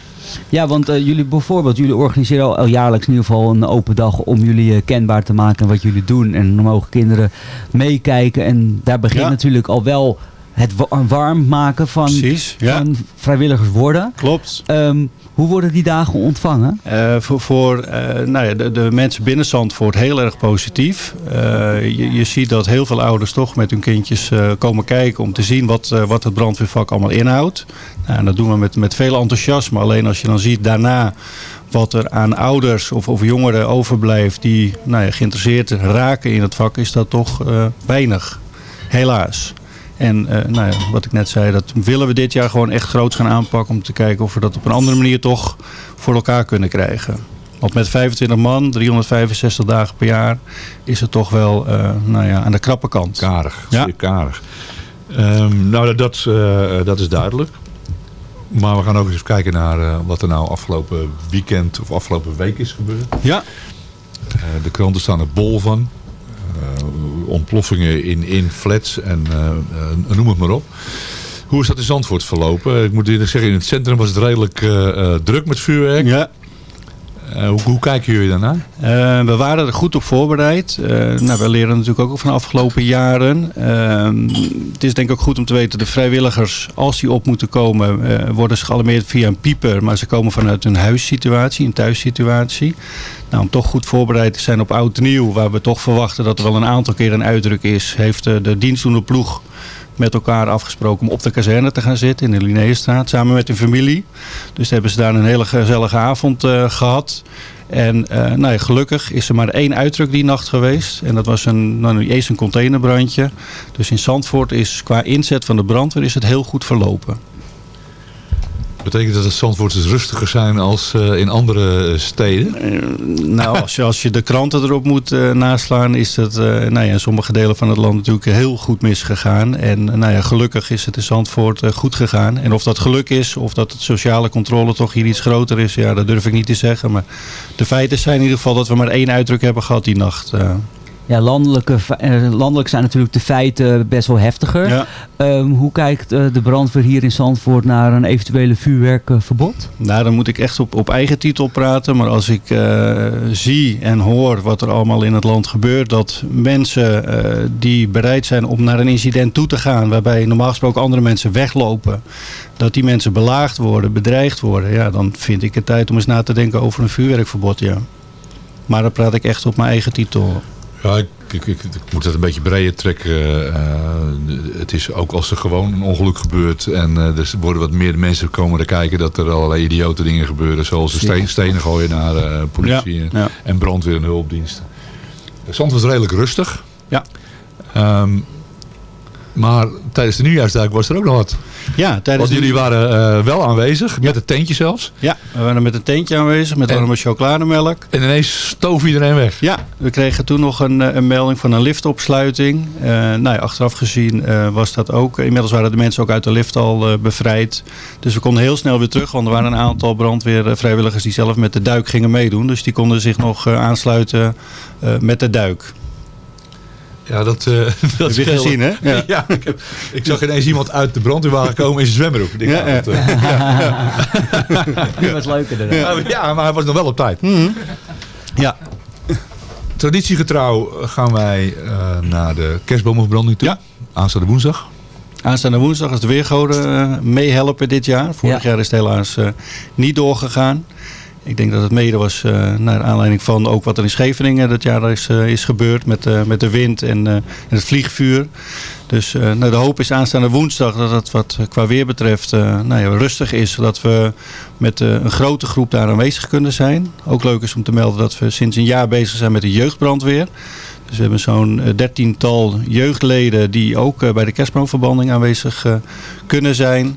Ja, want eh, jullie bijvoorbeeld, jullie organiseren al, al jaarlijks in ieder geval een open dag om jullie eh, kenbaar te maken wat jullie doen. En dan mogen kinderen meekijken. En daar begint Ja. natuurlijk al wel het wa- warm maken van, Precies, ja. van vrijwilligers worden. Klopt. Ehm, hoe worden die dagen ontvangen? Eh, voor voor eh, nou ja, de, de mensen binnen Zandvoort heel erg positief. Eh, je, je ziet dat heel veel ouders toch met hun kindjes komen kijken om te zien wat, wat het brandweervak allemaal inhoudt. Nou, en dat doen we met, met veel enthousiasme. Alleen als je dan ziet daarna wat er aan ouders of, of jongeren overblijft die nou ja, geïnteresseerd raken in het vak, is dat toch weinig. Helaas. En eh, nou ja, wat ik net zei, dat willen we dit jaar gewoon echt groot gaan aanpakken om te kijken of we dat op een andere manier toch voor elkaar kunnen krijgen. Want met 25 man, 365 dagen per jaar, is het toch wel eh, nou ja, aan de krappe kant. Karig, Ja. zeer karig. Ehm, nou, dat, eh, dat is duidelijk. Maar we gaan ook eens even kijken naar wat er nou afgelopen weekend of afgelopen week is gebeurd. Ja. De kranten staan er bol van. Eh, ontploffingen in, in flats en eh, eh, noem het maar op. Hoe is dat in Zandvoort verlopen? Ik moet eerlijk zeggen, in het centrum was het redelijk druk met vuurwerk. Ja. Eh, hoe, kijken jullie daarnaar? Eh, we waren er goed op voorbereid. Eh, nou, we leren natuurlijk ook van de afgelopen jaren. Ehm, het is denk ik ook goed om te weten, de vrijwilligers, als die op moeten komen, worden ze gealarmeerd via een pieper. Maar ze komen vanuit een huissituatie, een thuissituatie. Nou, om toch goed voorbereid te zijn op oud nieuw, waar we toch verwachten dat er wel een aantal keer een uitdruk is, heeft de dienstdoende ploeg met elkaar afgesproken om op de kazerne te gaan zitten in de Linnaeusstraat, samen met hun familie. Dus hebben ze daar een hele gezellige avond eh, gehad. En eh, nou ja, gelukkig is er maar één uitdruk die nacht geweest. En dat was een, nou, een containerbrandje. Dus in Zandvoort is qua inzet van de brandweer is het heel goed verlopen. Betekent dat het Zandvoorters rustiger zijn als eh, in andere eh, steden? nou, als je, als je de kranten erop moet eh, naslaan, is eh, nou ja, in sommige delen van het land natuurlijk heel goed misgegaan. En eh, nou ja, gelukkig is het in Zandvoort eh, goed gegaan. En of dat geluk is, of dat het sociale controle toch hier iets groter is, ja, dat durf ik niet te zeggen. Maar de feiten zijn in ieder geval dat we maar één uitdruk hebben gehad die nacht. Ja, landelijke, eh, landelijk zijn natuurlijk de feiten best wel heftiger. Ja. Ehm, hoe kijkt eh, de brandweer hier in Zandvoort naar een eventuele vuurwerkverbod? Nou, dan moet ik echt op, op eigen titel praten. Maar als ik eh, zie en hoor wat er allemaal in het land gebeurt... dat mensen die bereid zijn om naar een incident toe te gaan... waarbij normaal gesproken andere mensen weglopen... dat die mensen belaagd worden, bedreigd worden... ja, dan vind ik het tijd om eens na te denken over een vuurwerkverbod, ja. Maar dan praat ik echt op mijn eigen titel. Ja, ik, ik, ik, ik moet het een beetje breder trekken. Eh, het is ook als er gewoon een ongeluk gebeurt en eh, er worden wat meer mensen komen er kijken dat er allerlei idiote dingen gebeuren. Zoals de steen, stenen gooien naar eh, politie Ja, en- ja. en brandweer en hulpdiensten. Zand was redelijk rustig. Ja. Ehm, maar tijdens de nieuwjaarsduik was er ook nog wat. Ja, tijdens Want jullie waren eh, wel aanwezig, met het tentje zelfs. Ja, we waren met een tentje aanwezig met warme chocolademelk. En ineens stoof iedereen weg. Ja, we kregen toen nog een, eh, een melding van een liftopsluiting. Eh nou ja, achteraf gezien was dat ook. Inmiddels waren de mensen ook uit de lift al bevrijd. Dus we konden heel snel weer terug. Want er waren een aantal brandweervrijwilligers die zelf met de duik gingen meedoen. Dus die konden zich nog aansluiten met de duik. Ja, dat, eh dat je scheelde. gezien, hè? Ja. Ja, ik, heb, ik zag ineens iemand uit de brandweerwagen komen in zijn zwembroek. Ik denk, Ja, ja, ja. dat, eh, was leuker dan. ja, maar- ja, maar hij was nog wel op tijd. Ja. Traditiegetrouw gaan wij eh, naar de kerstbomenverbranding toe. Ja. Aanstaande woensdag. Aanstaande woensdag is de weergoden eh, meehelpen dit jaar. Vorig Ja. jaar is het helaas eh, niet doorgegaan. Ik denk dat het mede was eh, naar aanleiding van ook wat er in Scheveningen dat jaar is, eh, is gebeurd met, eh, met de wind en, en het vliegvuur. Dus nou, de hoop is aanstaande woensdag dat het wat qua weer betreft nou ja, rustig is. Zodat we met een grote groep daar aanwezig kunnen zijn. Ook leuk is om te melden dat we sinds een jaar bezig zijn met de jeugdbrandweer. Dus we hebben zo'n dertiental jeugdleden die ook bij de kerstboomverbanding aanwezig kunnen zijn.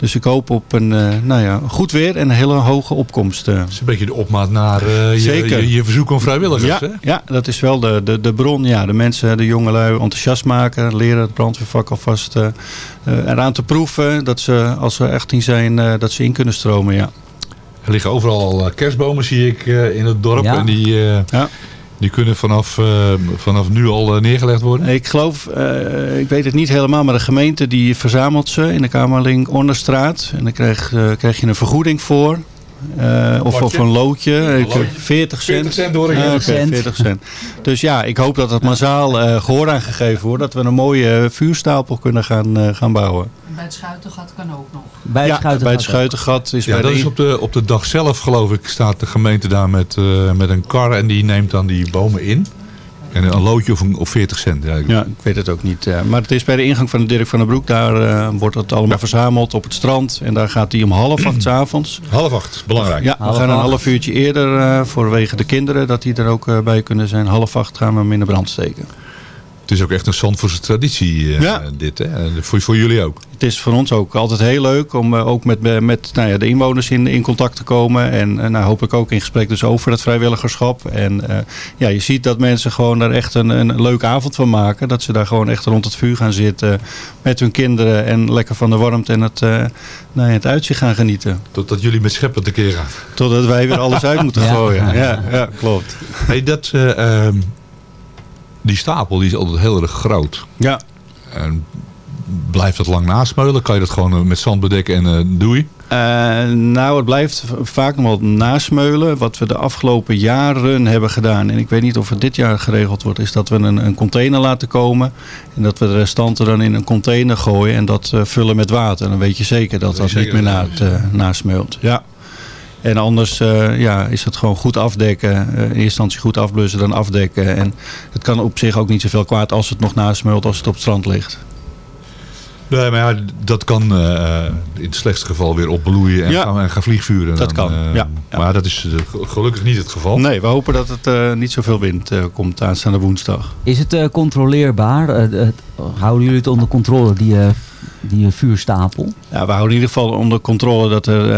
Dus ik hoop op een eh, nou ja, goed weer en een hele hoge opkomst. eh. Dat is een beetje de opmaat naar eh, je, Zeker. je, je verzoek om vrijwilligers. Ja, Hè? ja, dat is wel de, de, de bron. Ja, de mensen, de jongelui enthousiast maken. Leren het brandweervak alvast eh, eh, eraan te proeven. Dat ze als ze 18 zijn, eh, dat ze in kunnen stromen. Ja. Er liggen overal al eh, kerstbomen, zie ik, eh, in het dorp. Ja. En die, eh, Ja. Die kunnen vanaf, eh, vanaf nu al eh, neergelegd worden. Ik geloof, eh, ik weet het niet helemaal, maar de gemeente die verzamelt ze in de Kamerling Onderstraat. En dan krijg, eh, krijg je een vergoeding voor. Eh, of, of een loodje. Ik- loodje. 40 cent. 40 cent hoor ik. Ah, oké, 40 cent. 40. Dus ja, ik hoop dat het massaal eh, gehoor aangegeven wordt. Dat we een mooie vuurstapel kunnen gaan, eh, gaan bouwen. Bij het schuitengat kan ook nog. Bij het ja, schuitengat bij het ook. schuitengat is Ja, bij dat de is op de, op de dag zelf, geloof ik, staat de gemeente daar met, eh, met een kar en die neemt dan die bomen in. En een loodje of, een, of 40 cent. Ja, Ja, ik weet het ook niet. eh, maar het is bij de ingang van de Dirk van den Broek. Daar eh, wordt het allemaal verzameld op het strand. En daar gaat hij om half acht 's avonds. Half acht, belangrijk. Ja, we gaan een half uurtje eerder uh, voorwege de kinderen. Dat die er ook uh, bij kunnen zijn. Half acht gaan we hem in de brand steken. Het is ook echt een Zandvoortse traditie uh, Ja. dit. Hè? Voor, voor jullie ook. Het is voor ons ook altijd heel leuk om uh, ook met, met nou ja, de inwoners in, in contact te komen. En uh, nou, hopelijk ook in gesprek dus over het vrijwilligerschap. En ja, je ziet dat mensen gewoon daar echt een, een leuke avond van maken. Dat ze daar gewoon echt rond het vuur gaan zitten met hun kinderen. En lekker van de warmte en het, nou ja, het uitzicht gaan genieten. Totdat jullie met scheppen tekeer gaan. Totdat wij weer alles uit moeten gooien. Ja, ja, klopt. Hey, dat, um, die stapel die is altijd heel erg groot. Ja. En blijft dat lang nasmeulen? Kan je dat gewoon met zand bedekken en uh, doei? Uh, nou, het blijft vaak nog wel nasmeulen. Wat we de afgelopen jaren hebben gedaan, en ik weet niet of het dit jaar geregeld wordt, is dat we een, een container laten komen. En dat we de restanten dan in een container gooien en dat uh, vullen met water. En dan weet je zeker dat dat, dat niet meer na, uh, nasmeult. Ja. En anders uh, ja, is het gewoon goed afdekken. Uh, in eerste instantie goed afblussen, dan afdekken. En het kan op zich ook niet zoveel kwaad als het nog nasmeult als het op het strand ligt. Nee, maar ja, dat kan uh, in het slechtste geval weer opbloeien en, ja. gaan, en gaan vliegvuren. Dat dan, kan, uh, ja, ja, Maar dat is gelukkig niet het geval. Nee, we hopen dat het uh, niet zoveel wind komt aanstaande woensdag. Is het controleerbaar? houden jullie het onder controle, die, die vuurstapel? Ja, we houden in ieder geval onder controle dat er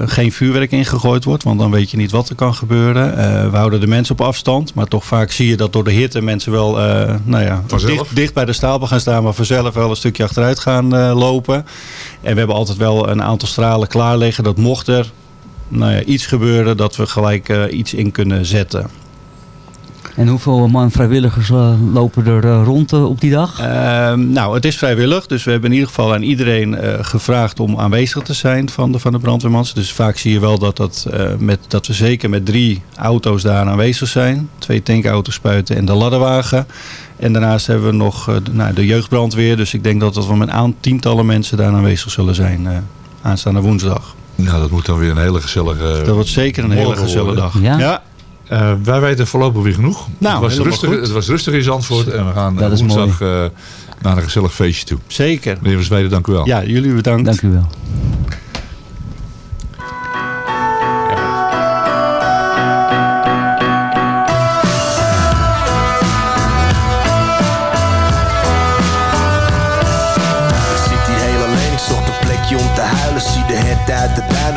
uh, geen vuurwerk ingegooid wordt. Want dan weet je niet wat er kan gebeuren. Uh, we houden de mensen op afstand. Maar toch vaak zie je dat door de hitte mensen wel uh, nou ja, dicht, dicht, bij de stapel gaan staan. Maar vanzelf wel een stukje achteruit gaan lopen. En we hebben altijd wel een aantal stralen klaar liggen. Dat mocht er nou ja, iets gebeuren dat we gelijk iets in kunnen zetten. En hoeveel man vrijwilligers uh, lopen er uh, rond uh, op die dag? Uh, nou, het is vrijwillig. Dus we hebben in ieder geval aan iedereen gevraagd om aanwezig te zijn van de, van de brandweermans. Dus vaak zie je wel dat, dat, met, dat we zeker met drie auto's daar aanwezig zijn. Twee tankauto's spuiten en de ladderwagen. En daarnaast hebben we nog nou, de jeugdbrandweer. Dus ik denk dat, dat we met aan tientallen mensen daar aanwezig zullen zijn aanstaande woensdag. Nou, dat moet dan weer een hele gezellige... Dat wordt zeker een hele gezellige dag. Ja? ja. Uh, wij weten voorlopig weer genoeg. Nou, het, was rustig, het was rustig in Zandvoort en we gaan dat woensdag uh, naar een gezellig feestje toe. Zeker. Meneer Van Zweden, dank u wel. Ja, jullie bedankt. Dank u wel.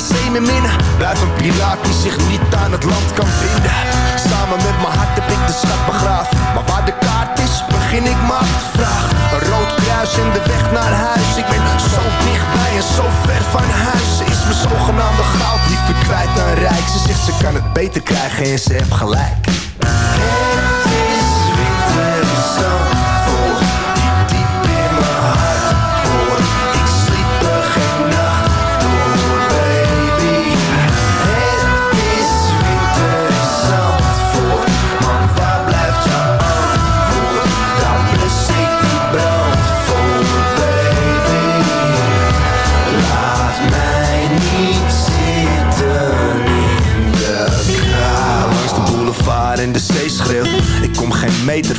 de. Blijf een piraat die zich niet aan het land kan vinden. Samen met mijn hart heb ik de schat begraven. Maar waar de kaart is, begin ik maar te vragen. Een rood kruis in de weg naar huis. Ik ben zo dichtbij en zo ver van huis. Ze is mijn zogenaamde goud liever kwijt dan rijk. Ze zegt ze kan het beter krijgen en ze heeft gelijk.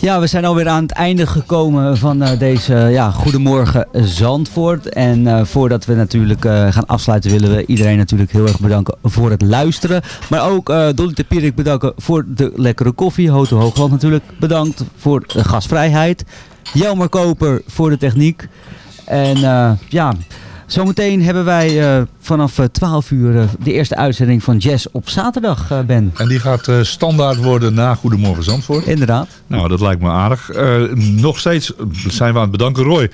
Ja, we zijn alweer aan het einde gekomen van eh, deze ja, Goedemorgen Zandvoort. En eh, voordat we natuurlijk eh, gaan afsluiten willen we iedereen natuurlijk heel erg bedanken voor het luisteren. Maar ook eh Dolly de Pierik bedanken voor de lekkere koffie. Hoto Hoogland natuurlijk bedankt voor de gastvrijheid. Jelmer Koper voor de techniek. En eh, ja... Zometeen hebben wij eh, vanaf eh, 12 uur eh, de eerste uitzending van Jazz op zaterdag, eh, Ben. En die gaat eh, standaard worden na Goedemorgen Zandvoort. Inderdaad. Nou, dat lijkt me aardig. Eh, nog steeds zijn we aan het bedanken. Roy,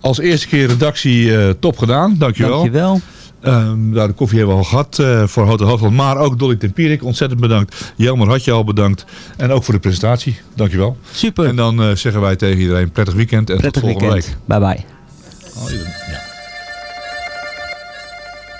als eerste keer redactie eh, top gedaan. Dankjewel. Dankjewel. Ehm nou, de koffie hebben we al gehad eh, voor Hotel Hoogland. Maar ook Dolly Tempierik, ontzettend bedankt. Jelmer had je al bedankt. En ook voor de presentatie. Dankjewel. Super. En dan eh, zeggen wij tegen iedereen prettig weekend en Prettig tot volgende weekend. week. Bye bye.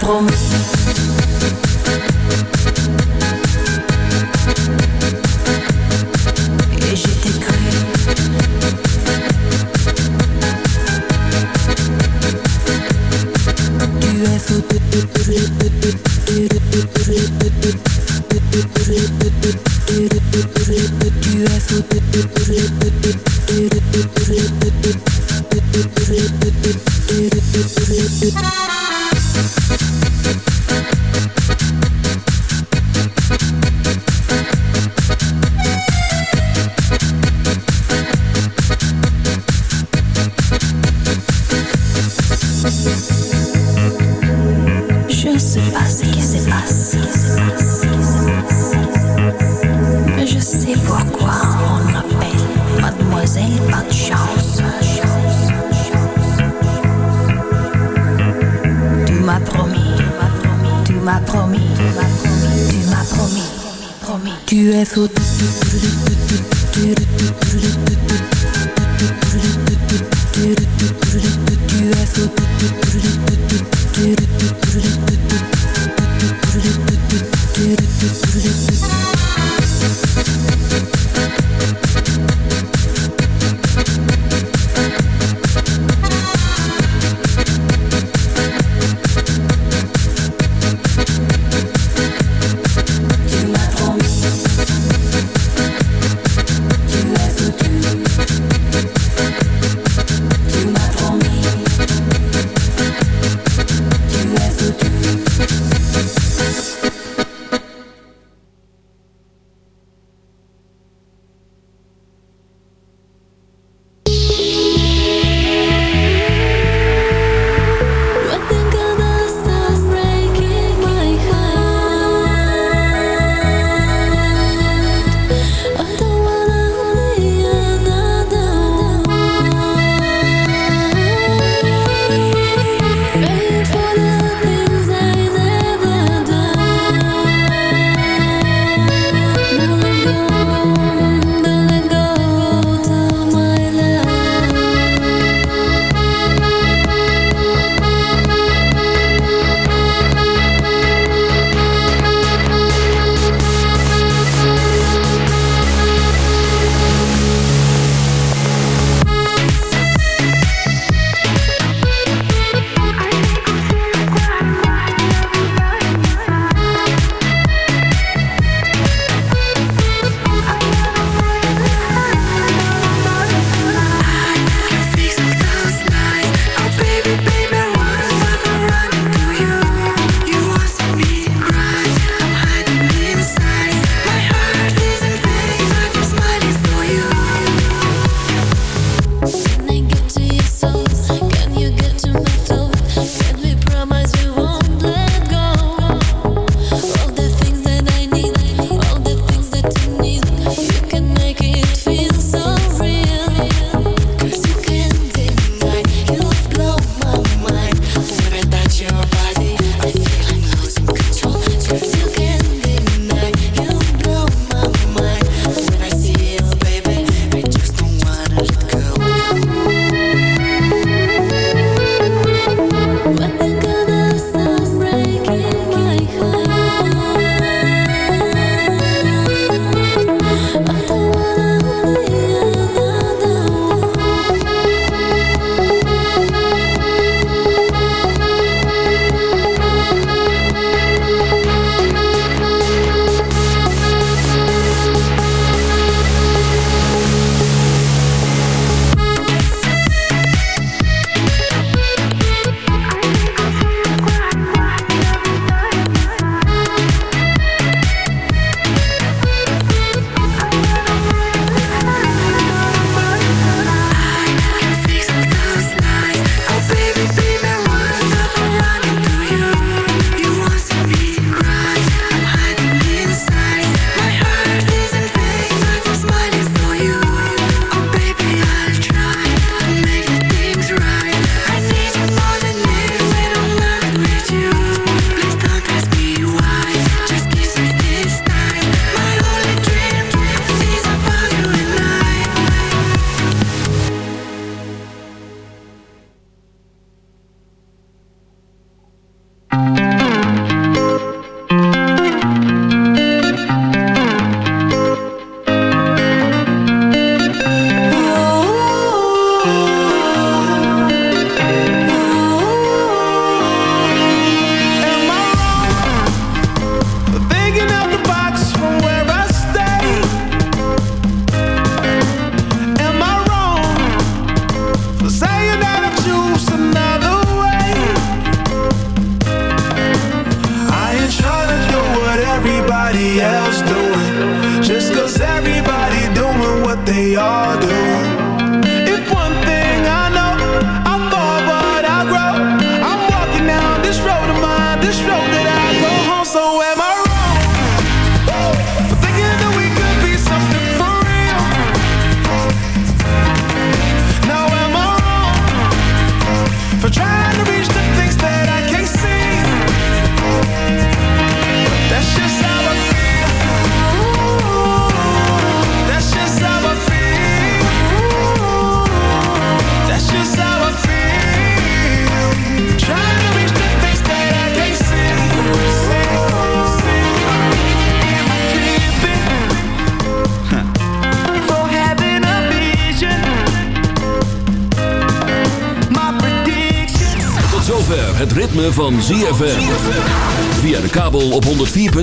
Tu You can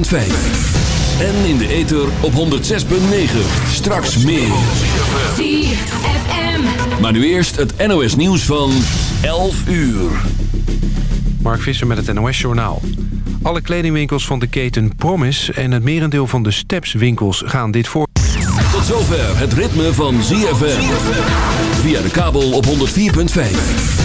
En in de ether op 106.9. Straks meer. ZFM. Maar nu eerst het NOS nieuws van 11 uur. Mark Visser met het NOS Journaal. Alle kledingwinkels van de keten Promise en het merendeel van de Steps winkels gaan dit voor. Tot zover het ritme van ZFM. Via de kabel op 104.5.